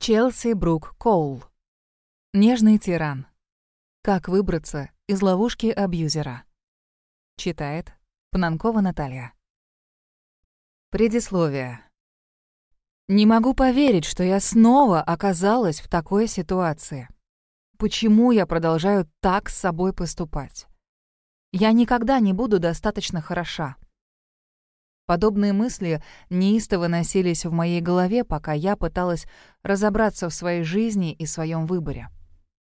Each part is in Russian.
Челси Брук Коул. Нежный тиран. Как выбраться из ловушки абьюзера. Читает Пананкова Наталья. Предисловие. Не могу поверить, что я снова оказалась в такой ситуации. Почему я продолжаю так с собой поступать? Я никогда не буду достаточно хороша. Подобные мысли неистово носились в моей голове, пока я пыталась разобраться в своей жизни и своем выборе.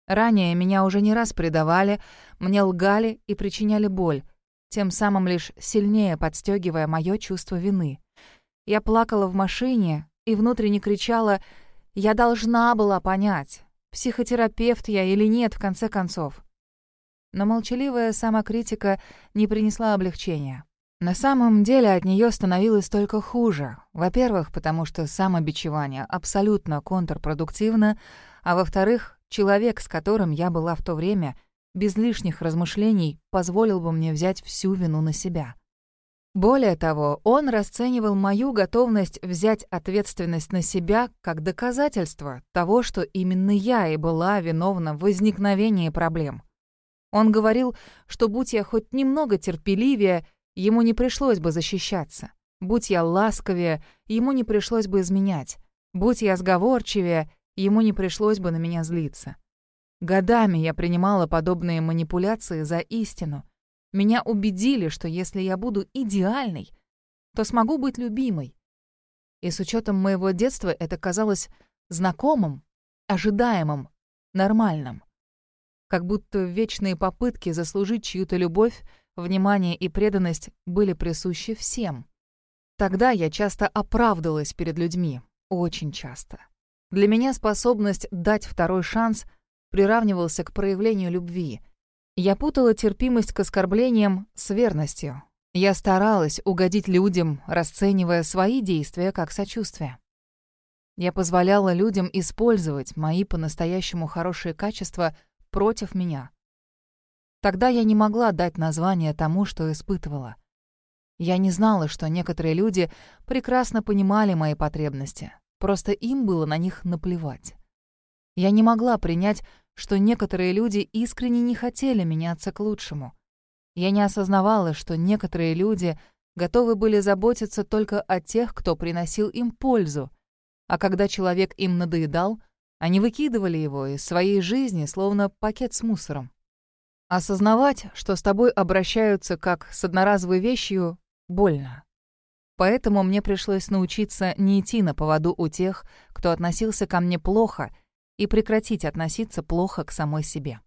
Ранее меня уже не раз предавали, мне лгали и причиняли боль, тем самым лишь сильнее подстегивая мое чувство вины. Я плакала в машине и внутренне кричала «Я должна была понять, психотерапевт я или нет, в конце концов». Но молчаливая самокритика не принесла облегчения. На самом деле от нее становилось только хуже. Во-первых, потому что самобичевание абсолютно контрпродуктивно, а во-вторых, человек, с которым я была в то время, без лишних размышлений позволил бы мне взять всю вину на себя. Более того, он расценивал мою готовность взять ответственность на себя как доказательство того, что именно я и была виновна в возникновении проблем. Он говорил, что будь я хоть немного терпеливее, Ему не пришлось бы защищаться. Будь я ласковее, ему не пришлось бы изменять. Будь я сговорчивее, ему не пришлось бы на меня злиться. Годами я принимала подобные манипуляции за истину. Меня убедили, что если я буду идеальной, то смогу быть любимой. И с учетом моего детства это казалось знакомым, ожидаемым, нормальным. Как будто вечные попытки заслужить чью-то любовь Внимание и преданность были присущи всем. Тогда я часто оправдывалась перед людьми. Очень часто. Для меня способность дать второй шанс приравнивался к проявлению любви. Я путала терпимость к оскорблениям с верностью. Я старалась угодить людям, расценивая свои действия как сочувствие. Я позволяла людям использовать мои по-настоящему хорошие качества против меня. Тогда я не могла дать название тому, что испытывала. Я не знала, что некоторые люди прекрасно понимали мои потребности, просто им было на них наплевать. Я не могла принять, что некоторые люди искренне не хотели меняться к лучшему. Я не осознавала, что некоторые люди готовы были заботиться только о тех, кто приносил им пользу, а когда человек им надоедал, они выкидывали его из своей жизни, словно пакет с мусором. Осознавать, что с тобой обращаются как с одноразовой вещью, больно. Поэтому мне пришлось научиться не идти на поводу у тех, кто относился ко мне плохо, и прекратить относиться плохо к самой себе.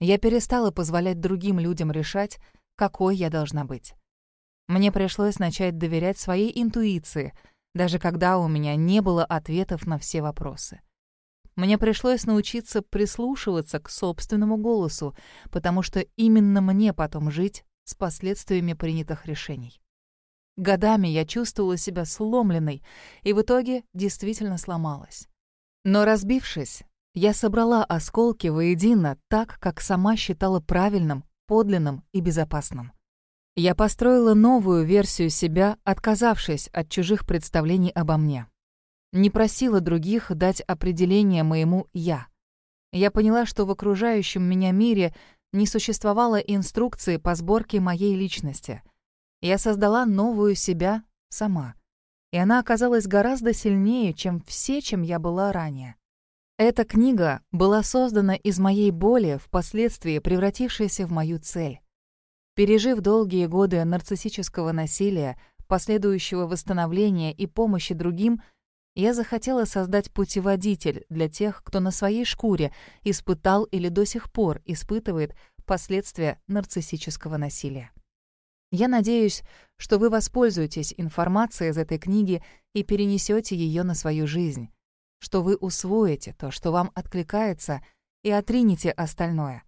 Я перестала позволять другим людям решать, какой я должна быть. Мне пришлось начать доверять своей интуиции, даже когда у меня не было ответов на все вопросы. Мне пришлось научиться прислушиваться к собственному голосу, потому что именно мне потом жить с последствиями принятых решений. Годами я чувствовала себя сломленной и в итоге действительно сломалась. Но разбившись, я собрала осколки воедино так, как сама считала правильным, подлинным и безопасным. Я построила новую версию себя, отказавшись от чужих представлений обо мне. Не просила других дать определение моему «я». Я поняла, что в окружающем меня мире не существовало инструкции по сборке моей личности. Я создала новую себя сама. И она оказалась гораздо сильнее, чем все, чем я была ранее. Эта книга была создана из моей боли, впоследствии превратившейся в мою цель. Пережив долгие годы нарциссического насилия, последующего восстановления и помощи другим — я захотела создать путеводитель для тех, кто на своей шкуре испытал или до сих пор испытывает последствия нарциссического насилия. Я надеюсь, что вы воспользуетесь информацией из этой книги и перенесете ее на свою жизнь, что вы усвоите то, что вам откликается, и отринете остальное,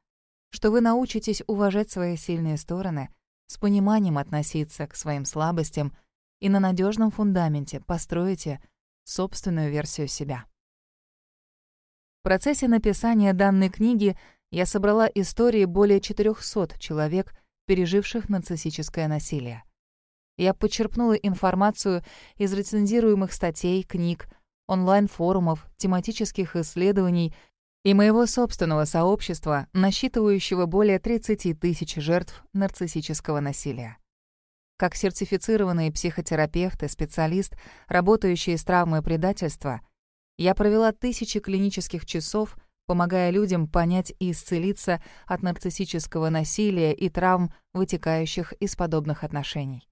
что вы научитесь уважать свои сильные стороны, с пониманием относиться к своим слабостям и на надежном фундаменте построите собственную версию себя. В процессе написания данной книги я собрала истории более 400 человек, переживших нарциссическое насилие. Я подчерпнула информацию из рецензируемых статей, книг, онлайн-форумов, тематических исследований и моего собственного сообщества, насчитывающего более 30 тысяч жертв нарциссического насилия. Как сертифицированный психотерапевт и специалист, работающий с травмой предательства, я провела тысячи клинических часов, помогая людям понять и исцелиться от нарциссического насилия и травм, вытекающих из подобных отношений.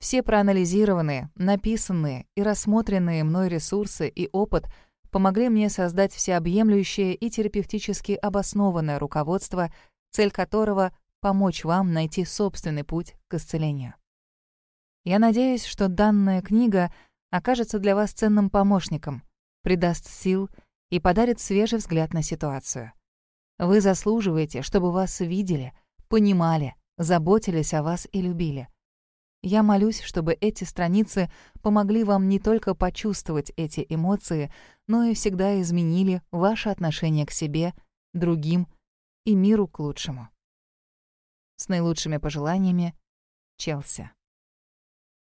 Все проанализированные, написанные и рассмотренные мной ресурсы и опыт помогли мне создать всеобъемлющее и терапевтически обоснованное руководство, цель которого — помочь вам найти собственный путь к исцелению. Я надеюсь, что данная книга окажется для вас ценным помощником, придаст сил и подарит свежий взгляд на ситуацию. Вы заслуживаете, чтобы вас видели, понимали, заботились о вас и любили — я молюсь, чтобы эти страницы помогли вам не только почувствовать эти эмоции, но и всегда изменили ваше отношение к себе, другим и миру к лучшему. С наилучшими пожеланиями, Челси.